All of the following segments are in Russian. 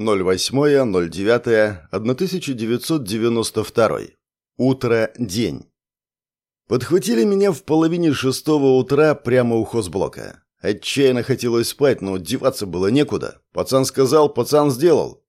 08.09.1992. Утро, день. Подхватили меня в половине шестого утра прямо у хозблока. Отчаянно хотелось спать, но деваться было некуда. Пацан сказал, пацан сделал.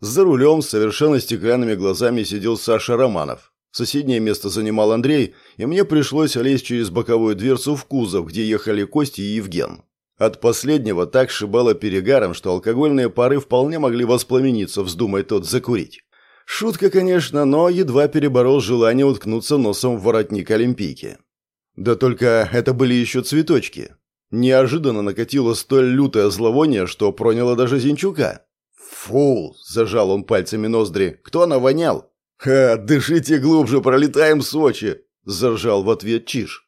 За рулем с совершенно стеклянными глазами сидел Саша Романов. Соседнее место занимал Андрей, и мне пришлось лезть через боковую дверцу в кузов, где ехали Кости и Евген. От последнего так шибало перегаром, что алкогольные пары вполне могли воспламениться, вздумай тот закурить. Шутка, конечно, но едва переборол желание уткнуться носом в воротник Олимпийки. Да только это были еще цветочки. Неожиданно накатило столь лютое зловоние, что проняло даже Зинчука. «Фу!» – зажал он пальцами ноздри. «Кто навонял?» «Ха, дышите глубже, пролетаем Сочи!» – заржал в ответ Чиж.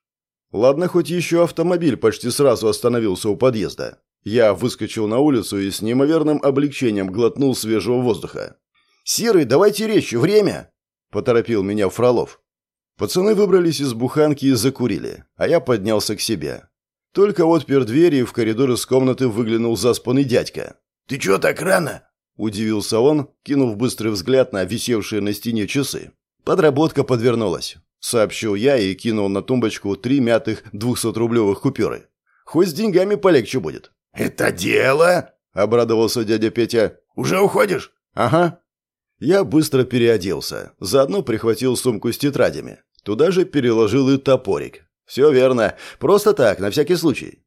Ладно, хоть еще автомобиль почти сразу остановился у подъезда. Я выскочил на улицу и с неимоверным облегчением глотнул свежего воздуха. «Серый, давайте речь, время!» – поторопил меня Фролов. Пацаны выбрались из буханки и закурили, а я поднялся к себе. Только отпер дверь, и в коридор из комнаты выглянул заспанный дядька. «Ты чё так рано?» – удивился он, кинув быстрый взгляд на висевшие на стене часы. Подработка подвернулась сообщил я и кинул на тумбочку три мятых двухсотрублевых купюры. Хоть с деньгами полегче будет. «Это дело?» – обрадовался дядя Петя. «Уже уходишь?» «Ага». Я быстро переоделся, заодно прихватил сумку с тетрадями. Туда же переложил и топорик. «Все верно, просто так, на всякий случай».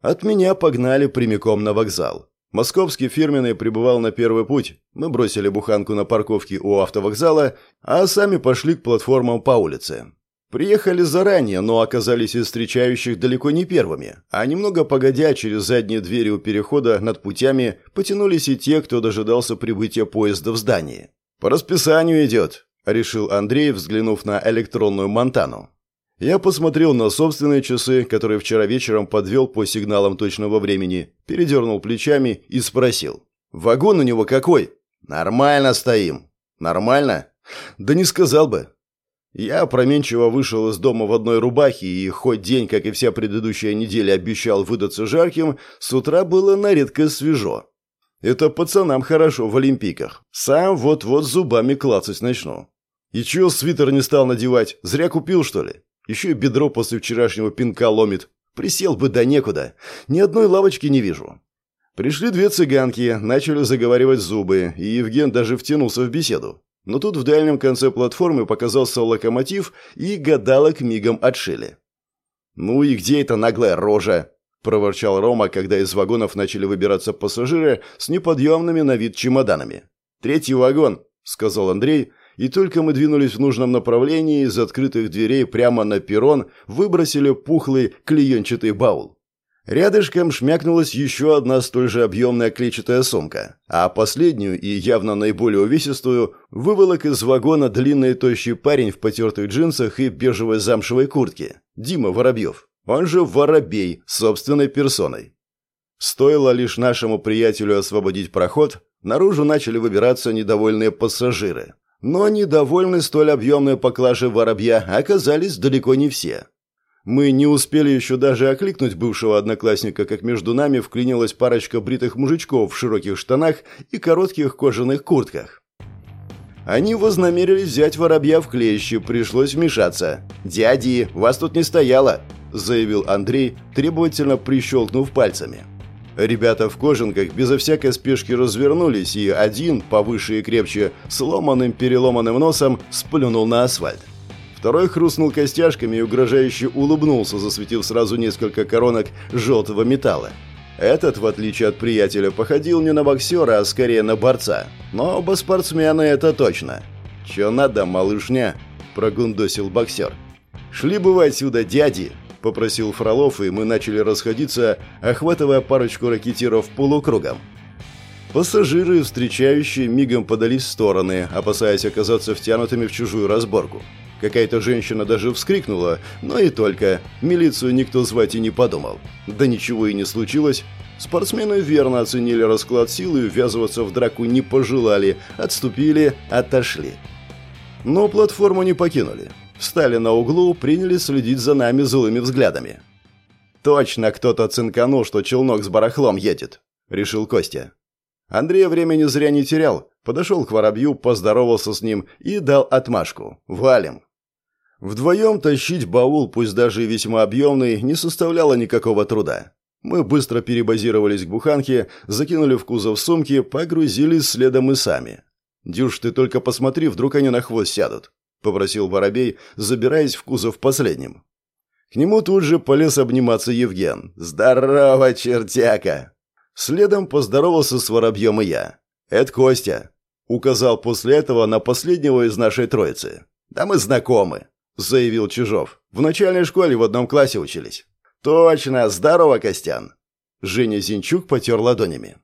От меня погнали прямиком на вокзал. Московский фирменный прибывал на первый путь. Мы бросили буханку на парковке у автовокзала, а сами пошли к платформам по улице. Приехали заранее, но оказались из встречающих далеко не первыми, а немного погодя через задние двери у перехода над путями потянулись и те, кто дожидался прибытия поезда в здании. «По расписанию идет», — решил Андрей, взглянув на электронную Монтану. Я посмотрел на собственные часы, которые вчера вечером подвел по сигналам точного времени, передернул плечами и спросил. «Вагон у него какой?» «Нормально стоим». «Нормально?» «Да не сказал бы». Я опроменчиво вышел из дома в одной рубахе, и хоть день, как и вся предыдущая неделя, обещал выдаться жарким, с утра было на редкость свежо. Это пацанам хорошо в Олимпиках. Сам вот-вот зубами клацать начну. И чего свитер не стал надевать? Зря купил, что ли? Еще и бедро после вчерашнего пинка ломит. Присел бы да некуда. Ни одной лавочки не вижу. Пришли две цыганки, начали заговаривать зубы, и Евген даже втянулся в беседу. Но тут в дальнем конце платформы показался локомотив, и гадалок мигом отшили. «Ну и где эта наглая рожа?» – проворчал Рома, когда из вагонов начали выбираться пассажиры с неподъемными на вид чемоданами. «Третий вагон», – сказал Андрей, и только мы двинулись в нужном направлении, из открытых дверей прямо на перрон выбросили пухлый клеенчатый баул. Рядышком шмякнулась еще одна столь же объемная клетчатая сумка, а последнюю и явно наиболее увесистую выволок из вагона длинный тощий парень в потертых джинсах и бежевой замшевой куртке. Дима Воробьев. Он же Воробей, собственной персоной. Стоило лишь нашему приятелю освободить проход, наружу начали выбираться недовольные пассажиры. Но недовольны столь объемной поклажей воробья оказались далеко не все. Мы не успели еще даже окликнуть бывшего одноклассника, как между нами вклинилась парочка бритых мужичков в широких штанах и коротких кожаных куртках. Они вознамерились взять воробья в клещи, пришлось вмешаться. «Дяди, вас тут не стояло!» – заявил Андрей, требовательно прищелкнув пальцами. Ребята в кожанках безо всякой спешки развернулись, и один, повыше и крепче, сломанным переломанным носом, сплюнул на асфальт. Второй хрустнул костяшками и угрожающе улыбнулся, засветив сразу несколько коронок желтого металла. Этот, в отличие от приятеля, походил не на боксера, а скорее на борца. Но оба спортсмена это точно. «Чё надо, малышня?» – прогундосил боксер. «Шли бы вы отсюда, дяди!» – попросил Фролов, и мы начали расходиться, охватывая парочку ракетиров полукругом. Пассажиры, встречающие, мигом подались в стороны, опасаясь оказаться втянутыми в чужую разборку. Какая-то женщина даже вскрикнула, но и только. Милицию никто звать и не подумал. Да ничего и не случилось. Спортсмены верно оценили расклад сил и ввязываться в драку не пожелали, отступили, отошли. Но платформу не покинули. Встали на углу, приняли следить за нами злыми взглядами. «Точно кто-то цинканул, что челнок с барахлом едет», — решил Костя. Андрей времени зря не терял. Подошел к воробью, поздоровался с ним и дал отмашку. «Валим!» Вдвоем тащить баул, пусть даже и весьма объемный, не составляло никакого труда. Мы быстро перебазировались к буханке, закинули в кузов сумки, погрузились следом и сами. «Дюш, ты только посмотри, вдруг они на хвост сядут», — попросил Воробей, забираясь в кузов последним. К нему тут же полез обниматься Евген. «Здорово, чертяка!» Следом поздоровался с Воробьем и я. «Это Костя», — указал после этого на последнего из нашей троицы. «Да мы знакомы», — заявил Чижов. «В начальной школе в одном классе учились». «Точно! Здорово, Костян!» Женя Зинчук потер ладонями.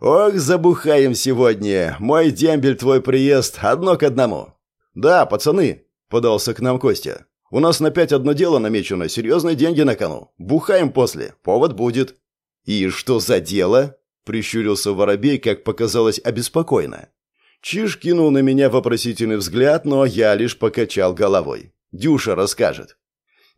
«Ох, забухаем сегодня! Мой дембель твой приезд, одно к одному!» «Да, пацаны!» — подался к нам Костя. «У нас на пять одно дело намечено, серьезные деньги на кону. Бухаем после, повод будет». «И что за дело?» — прищурился Воробей, как показалось, обеспокоенно. Чиж кинул на меня вопросительный взгляд, но я лишь покачал головой. «Дюша расскажет».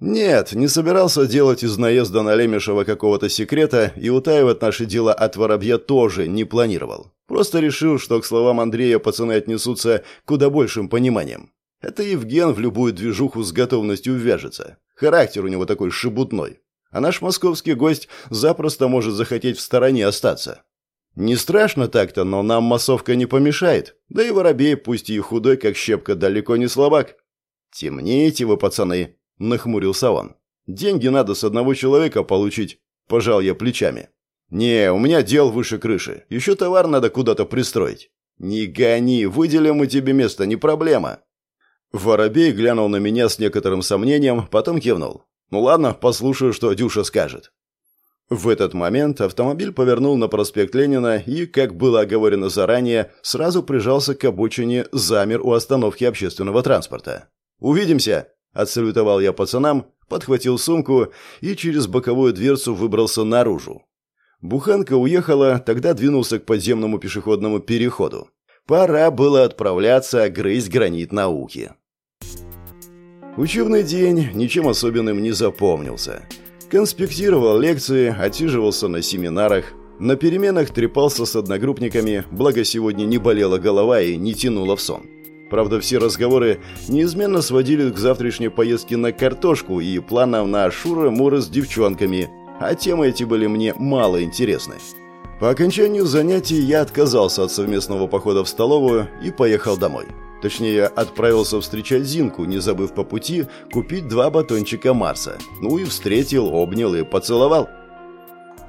Нет, не собирался делать из наезда на Лемешева какого-то секрета и утаивать наши дела от Воробья тоже не планировал. Просто решил, что к словам Андрея пацаны отнесутся куда большим пониманием. Это Евген в любую движуху с готовностью ввяжется. Характер у него такой шебутной. А наш московский гость запросто может захотеть в стороне остаться. Не страшно так-то, но нам массовка не помешает. Да и Воробей, пусть и худой, как щепка, далеко не слабак. Темнеете вы, пацаны, – нахмурился он. «Деньги надо с одного человека получить», – пожал я плечами. «Не, у меня дел выше крыши. Еще товар надо куда-то пристроить». «Не гони, выделим мы тебе место, не проблема». Воробей глянул на меня с некоторым сомнением, потом кивнул. «Ну ладно, послушаю, что Дюша скажет». В этот момент автомобиль повернул на проспект Ленина и, как было оговорено заранее, сразу прижался к обочине, замер у остановки общественного транспорта. «Увидимся!» Отсалютовал я пацанам, подхватил сумку и через боковую дверцу выбрался наружу. Буханка уехала, тогда двинулся к подземному пешеходному переходу. Пора было отправляться грызть гранит науки. Учебный день ничем особенным не запомнился. Конспектировал лекции, отсиживался на семинарах, на переменах трепался с одногруппниками, благо сегодня не болела голова и не тянула в сон. Правда, все разговоры неизменно сводили к завтрашней поездке на картошку и планам на Шура-Мура с девчонками, а темы эти были мне мало интересны. По окончанию занятий я отказался от совместного похода в столовую и поехал домой. Точнее, отправился встречать Зинку, не забыв по пути купить два батончика Марса. Ну и встретил, обнял и поцеловал.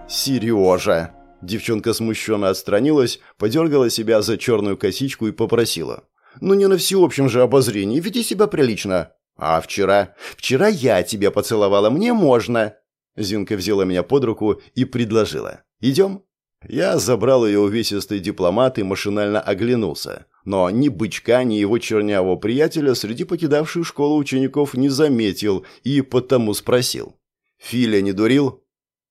«Сережа!» Девчонка смущенно отстранилась, подергала себя за черную косичку и попросила. Ну не на всеобщем же обозрении, веди себя прилично. А вчера? Вчера я тебя поцеловала, мне можно. Зинка взяла меня под руку и предложила. Идем? Я забрал ее увесистый дипломат и машинально оглянулся. Но ни бычка, ни его чернявого приятеля среди покидавших школу учеников не заметил и потому спросил. «Филя не дурил?»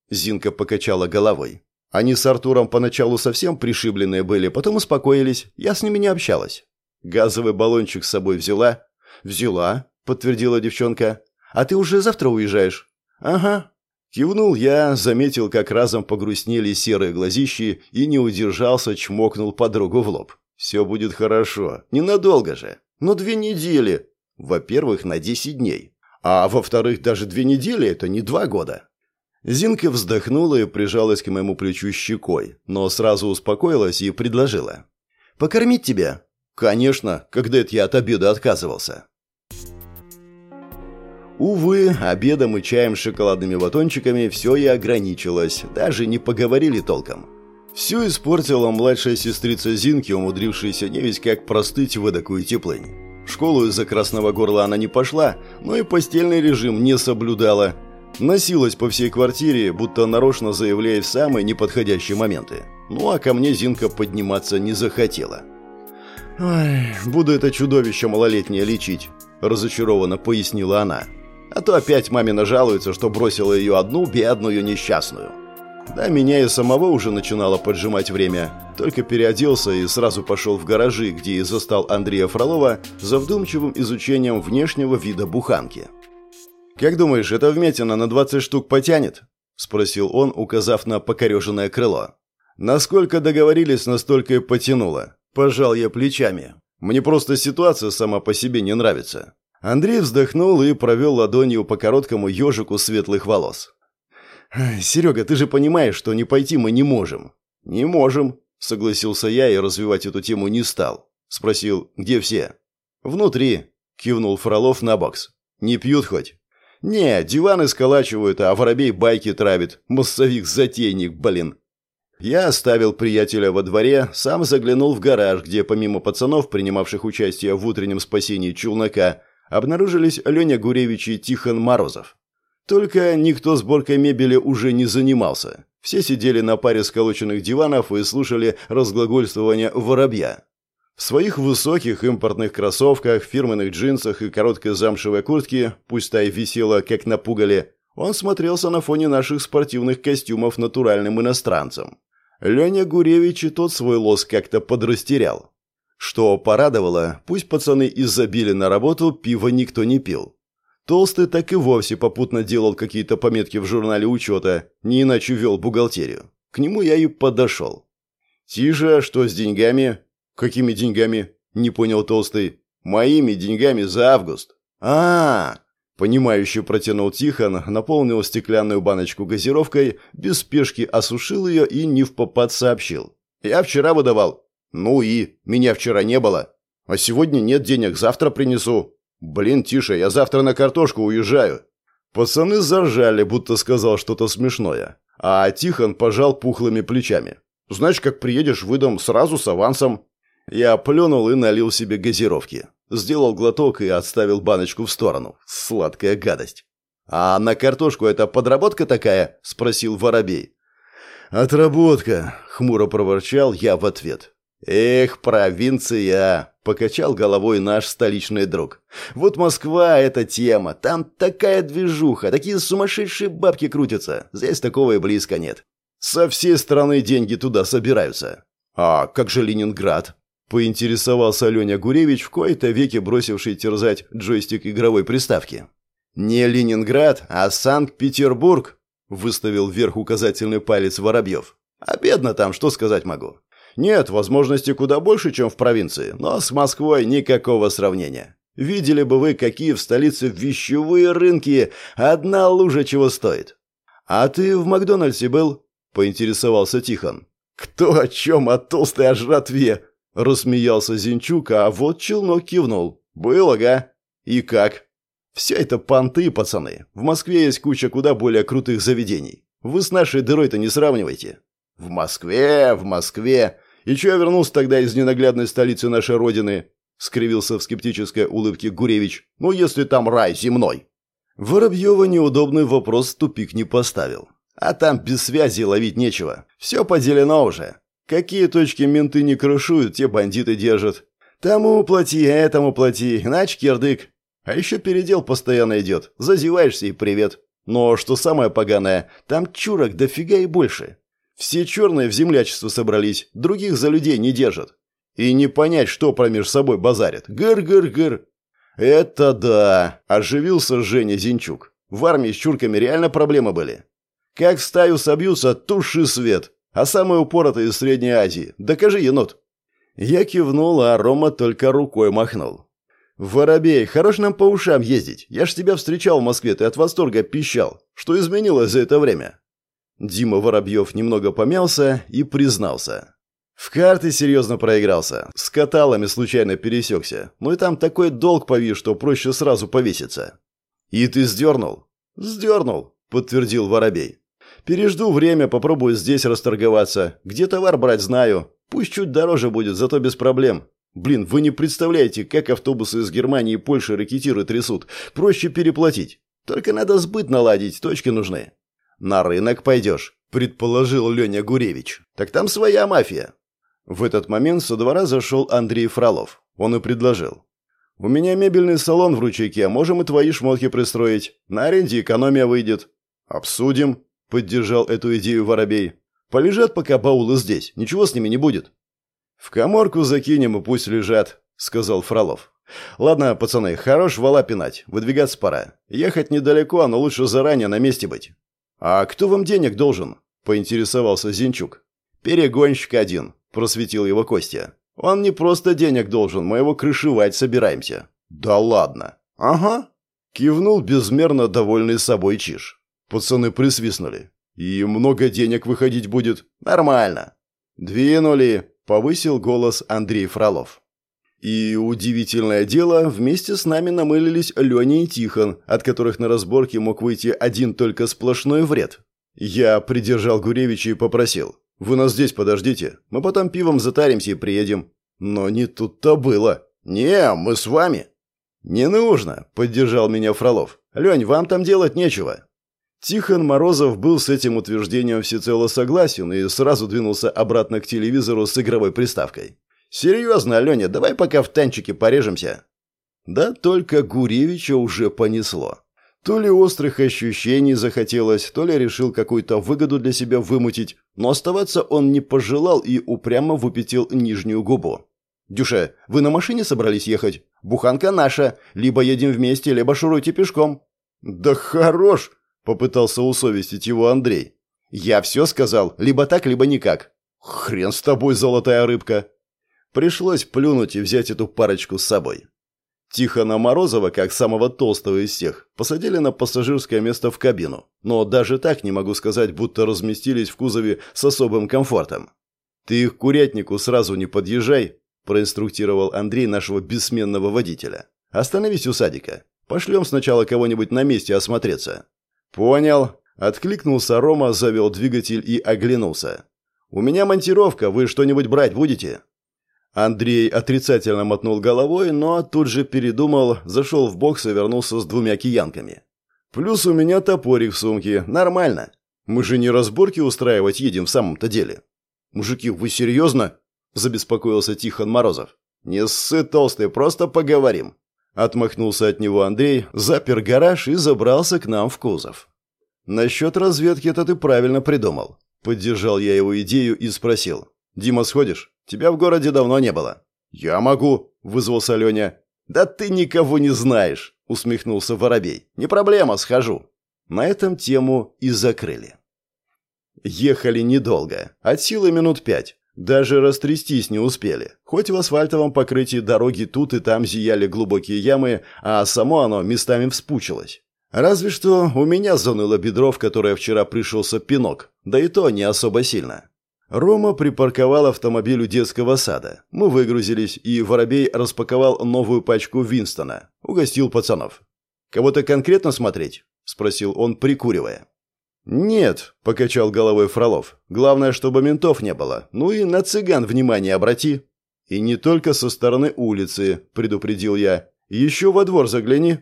Зинка покачала головой. Они с Артуром поначалу совсем пришибленные были, потом успокоились, я с ними не общалась. «Газовый баллончик с собой взяла?» «Взяла», — подтвердила девчонка. «А ты уже завтра уезжаешь?» «Ага». Кивнул я, заметил, как разом погрустнели серые глазищи и не удержался, чмокнул подругу в лоб. «Все будет хорошо. Ненадолго же. Но две недели. Во-первых, на десять дней. А во-вторых, даже две недели – это не два года». Зинка вздохнула и прижалась к моему плечу щекой, но сразу успокоилась и предложила. «Покормить тебя?» Конечно, когда это я от обеда отказывался. Увы, обедом и чаем с шоколадными батончиками все и ограничилось, даже не поговорили толком. Все испортила младшая сестрица Зинки, умудрившаяся не весь как простыть в эдакую теплынь. В школу из-за красного горла она не пошла, но и постельный режим не соблюдала. Носилась по всей квартире, будто нарочно заявляя в самые неподходящие моменты. Ну а ко мне Зинка подниматься не захотела. «Ой, буду это чудовище малолетнее лечить», – разочарованно пояснила она. «А то опять маме нажалуется, что бросила ее одну бедную несчастную». Да, меня и самого уже начинало поджимать время. Только переоделся и сразу пошел в гаражи, где и застал Андрея Фролова за вдумчивым изучением внешнего вида буханки. «Как думаешь, эта вмятина на 20 штук потянет?» – спросил он, указав на покореженное крыло. Насколько договорились, настолько и потянуло. Пожал я плечами. Мне просто ситуация сама по себе не нравится. Андрей вздохнул и провел ладонью по короткому ежику светлых волос. «Серега, ты же понимаешь, что не пойти мы не можем». «Не можем», — согласился я и развивать эту тему не стал. Спросил, где все? «Внутри», — кивнул Фролов на бокс. «Не пьют хоть?» «Не, диваны сколачивают, а воробей байки травит. Массовик-затейник, блин». Я оставил приятеля во дворе, сам заглянул в гараж, где помимо пацанов, принимавших участие в утреннем спасении челнока, обнаружились Леня Гуревич и Тихон Морозов. Только никто сборкой мебели уже не занимался. Все сидели на паре сколоченных диванов и слушали разглагольствование воробья. В своих высоких импортных кроссовках, фирменных джинсах и короткой замшевой куртке, пусть та и висела, как на пугале, он смотрелся на фоне наших спортивных костюмов натуральным иностранцем. Леня Гуревич и тот свой лос как-то подрастерял. Что порадовало, пусть пацаны и забили на работу, пива никто не пил. Толстый так и вовсе попутно делал какие-то пометки в журнале учета, не иначе вел бухгалтерию. К нему я и подошел. «Тише, что с деньгами?» «Какими деньгами?» – не понял Толстый. «Моими деньгами за август». А, -а, -а Понимающе протянул Тихон, наполнил стеклянную баночку газировкой, без спешки осушил ее и не в попад сообщил. «Я вчера выдавал». «Ну и? Меня вчера не было. А сегодня нет денег, завтра принесу». «Блин, тише, я завтра на картошку уезжаю». Пацаны заржали, будто сказал что-то смешное. А Тихон пожал пухлыми плечами. «Значит, как приедешь, выдам сразу с авансом». Я плюнул и налил себе газировки. Сделал глоток и отставил баночку в сторону. Сладкая гадость. «А на картошку это подработка такая?» – спросил Воробей. «Отработка», – хмуро проворчал я в ответ. «Эх, провинция!» – покачал головой наш столичный друг. «Вот Москва – это тема. Там такая движуха, такие сумасшедшие бабки крутятся. Здесь такого и близко нет. Со всей страны деньги туда собираются. А как же Ленинград?» Поинтересовался Леня Гуревич, в кои-то веки бросивший терзать джойстик игровой приставки. «Не Ленинград, а Санкт-Петербург», — выставил вверх указательный палец Воробьев. «А там, что сказать могу. Нет, возможностей куда больше, чем в провинции, но с Москвой никакого сравнения. Видели бы вы, какие в столице вещевые рынки, одна лужа чего стоит». «А ты в Макдональдсе был?» — поинтересовался Тихон. «Кто о чем, о толстой о жратве?» Рассмеялся Зинчук, а вот челнок кивнул. «Был, ага. И как?» «Все это понты, пацаны. В Москве есть куча куда более крутых заведений. Вы с нашей дырой-то не сравнивайте». «В Москве, в Москве. И че я вернулся тогда из ненаглядной столицы нашей родины?» скривился в скептической улыбке Гуревич. «Ну, если там рай земной». Воробьева неудобный вопрос в тупик не поставил. А там без связи ловить нечего. Все поделено уже. Какие точки менты не крышуют, те бандиты держат. Тому плати, этому плати, иначе кирдык. А еще передел постоянно идет. Зазеваешься и привет. Но что самое поганое, там чурок дофига и больше. Все черные в землячество собрались, других за людей не держат. И не понять, что промеж собой базарят. Гыр-гыр-гыр. Это да, оживился Женя Зинчук. В армии с чурками реально проблемы были. Как в стаю собьются, туши свет а самый упоротый из Средней Азии. Докажи, енот». Я кивнул, а Рома только рукой махнул. «Воробей, хорош нам по ушам ездить. Я ж тебя встречал в Москве, ты от восторга пищал. Что изменилось за это время?» Дима Воробьев немного помялся и признался. «В карты серьезно проигрался. С каталами случайно пересекся. Ну и там такой долг повис, что проще сразу повеситься». «И ты сдернул?» «Сдернул», — подтвердил Воробей. Пережду время, попробую здесь расторговаться. Где товар брать, знаю. Пусть чуть дороже будет, зато без проблем. Блин, вы не представляете, как автобусы из Германии и Польши ракетиры трясут. Проще переплатить. Только надо сбыт наладить, точки нужны. На рынок пойдешь, предположил Леня Гуревич. Так там своя мафия. В этот момент со двора зашел Андрей Фролов. Он и предложил. «У меня мебельный салон в ручейке, можем и твои шмотки пристроить. На аренде экономия выйдет». «Обсудим», — поддержал эту идею Воробей. «Полежат пока баулы здесь, ничего с ними не будет». «В коморку закинем и пусть лежат», — сказал Фролов. «Ладно, пацаны, хорош вала пинать, выдвигаться пора. Ехать недалеко, но лучше заранее на месте быть». «А кто вам денег должен?» — поинтересовался Зинчук. «Перегонщик один», – просветил его Костя. «Он не просто денег должен, мы его крышевать собираемся». «Да ладно». «Ага». Кивнул безмерно довольный собой Чиж. Пацаны присвистнули. «И много денег выходить будет?» «Нормально». «Двинули», – повысил голос Андрей Фролов. И удивительное дело, вместе с нами намылились Леня и Тихон, от которых на разборке мог выйти один только сплошной вред. Я придержал Гуревича и попросил. «Вы нас здесь подождите, мы потом пивом затаримся и приедем». Но не тут-то было. «Не, мы с вами». «Не нужно», — поддержал меня Фролов. «Лень, вам там делать нечего». Тихон Морозов был с этим утверждением всецело согласен и сразу двинулся обратно к телевизору с игровой приставкой. «Серьезно, Леня, давай пока в танчике порежемся». Да только Гуревича уже понесло. То ли острых ощущений захотелось, то ли решил какую-то выгоду для себя вымутить, но оставаться он не пожелал и упрямо выпятил нижнюю губу. «Дюша, вы на машине собрались ехать? Буханка наша. Либо едем вместе, либо шуруйте пешком». «Да хорош!» – попытался усовестить его Андрей. «Я все сказал. Либо так, либо никак». «Хрен с тобой, золотая рыбка!» Пришлось плюнуть и взять эту парочку с собой. Тихона Морозова, как самого толстого из всех, посадили на пассажирское место в кабину. Но даже так не могу сказать, будто разместились в кузове с особым комфортом. «Ты их курятнику сразу не подъезжай», – проинструктировал Андрей нашего бессменного водителя. «Остановись у садика. Пошлем сначала кого-нибудь на месте осмотреться». «Понял», – откликнулся Рома, завел двигатель и оглянулся. «У меня монтировка, вы что-нибудь брать будете?» Андрей отрицательно мотнул головой, но тут же передумал, зашел в бокс и вернулся с двумя киянками. «Плюс у меня топорик в сумке. Нормально. Мы же не разборки устраивать едем в самом-то деле». «Мужики, вы серьезно?» – забеспокоился Тихон Морозов. «Не ссы, толстый, просто поговорим». Отмахнулся от него Андрей, запер гараж и забрался к нам в кузов. «Насчет разведки-то ты правильно придумал». Поддержал я его идею и спросил. «Дима, сходишь? Тебя в городе давно не было». «Я могу», — вызвался Леня. «Да ты никого не знаешь», — усмехнулся Воробей. «Не проблема, схожу». На этом тему и закрыли. Ехали недолго, от силы минут пять. Даже растрястись не успели. Хоть в асфальтовом покрытии дороги тут и там зияли глубокие ямы, а само оно местами вспучилось. Разве что у меня заныло бедро, в которое вчера пришелся пинок, да и то не особо сильно. Рома припарковал автомобиль у детского сада. Мы выгрузились, и Воробей распаковал новую пачку Винстона. Угостил пацанов. «Кого-то конкретно смотреть?» – спросил он, прикуривая. «Нет», – покачал головой Фролов. «Главное, чтобы ментов не было. Ну и на цыган внимание обрати». «И не только со стороны улицы», – предупредил я. «Еще во двор загляни».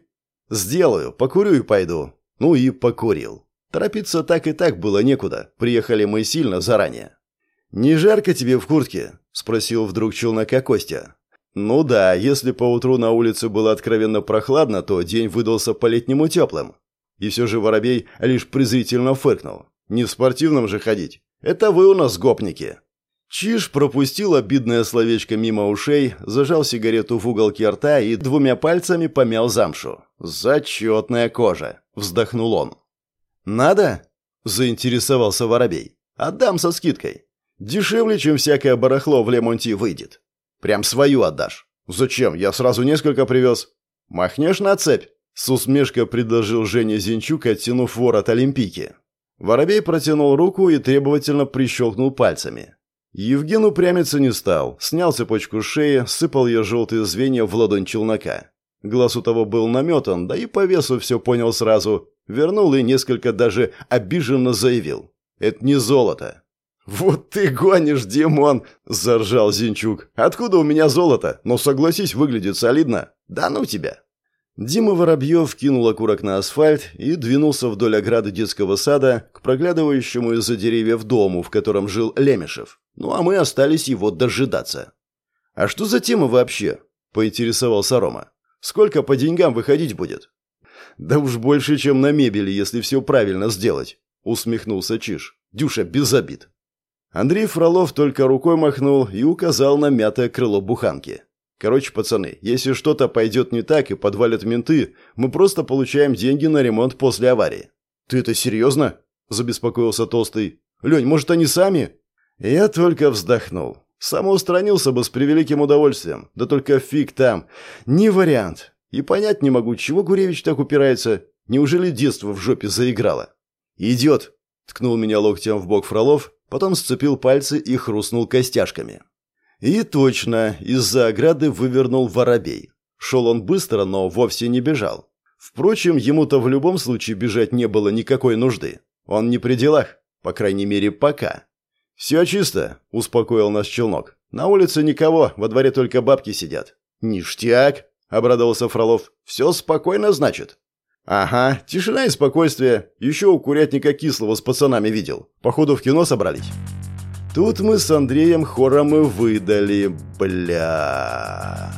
«Сделаю, покурю и пойду». Ну и покурил. Торопиться так и так было некуда. Приехали мы сильно заранее. «Не жарко тебе в куртке?» – спросил вдруг челнока Костя. «Ну да, если поутру на улице было откровенно прохладно, то день выдался по-летнему теплым». И все же Воробей лишь презрительно фыркнул. «Не в спортивном же ходить. Это вы у нас гопники». Чиж пропустил обидное словечко мимо ушей, зажал сигарету в уголке рта и двумя пальцами помял замшу. «Зачетная кожа!» – вздохнул он. «Надо?» – заинтересовался Воробей. «Отдам со скидкой. Дешевле, чем всякое барахло в Лемонти выйдет. Прям свою отдашь. Зачем? Я сразу несколько привез. Махнешь на цепь? С усмешкой предложил Женя Зинчук, оттянув ворот Олимпийки. Воробей протянул руку и требовательно прищелкнул пальцами. Евген упрямиться не стал, снял цепочку шеи, сыпал ее желтые звенья в ладонь челнока. Глаз у того был наметан, да и по весу все понял сразу. Вернул и несколько даже обиженно заявил. «Это не золото. «Вот ты гонишь, Димон!» – заржал Зинчук. «Откуда у меня золото? Но согласись, выглядит солидно. Да ну тебя!» Дима Воробьев кинул окурок на асфальт и двинулся вдоль ограды детского сада к проглядывающему из-за деревьев дому, в котором жил Лемешев. Ну а мы остались его дожидаться. «А что за тема вообще?» – поинтересовался Рома. «Сколько по деньгам выходить будет?» «Да уж больше, чем на мебели, если все правильно сделать», – усмехнулся Чиж. «Дюша, без обид. Андрей Фролов только рукой махнул и указал на мятое крыло буханки. «Короче, пацаны, если что-то пойдет не так и подвалят менты, мы просто получаем деньги на ремонт после аварии». «Ты это серьезно?» – забеспокоился Толстый. «Лень, может, они сами?» Я только вздохнул. Самоустранился бы с превеликим удовольствием. Да только фиг там. Не вариант. И понять не могу, чего Гуревич так упирается. Неужели детство в жопе заиграло? «Идет!» — ткнул меня локтем в бок Фролов, потом сцепил пальцы и хрустнул костяшками. И точно, из-за ограды вывернул воробей. Шел он быстро, но вовсе не бежал. Впрочем, ему-то в любом случае бежать не было никакой нужды. Он не при делах, по крайней мере, пока. «Все чисто», — успокоил нас челнок. «На улице никого, во дворе только бабки сидят». «Ништяк», — обрадовался Фролов. «Все спокойно, значит?» «Ага, тишина и спокойствие. Еще у курятника кислого с пацанами видел. Походу, в кино собрались». Тут мы с Андреем хором и выдали «Бля...»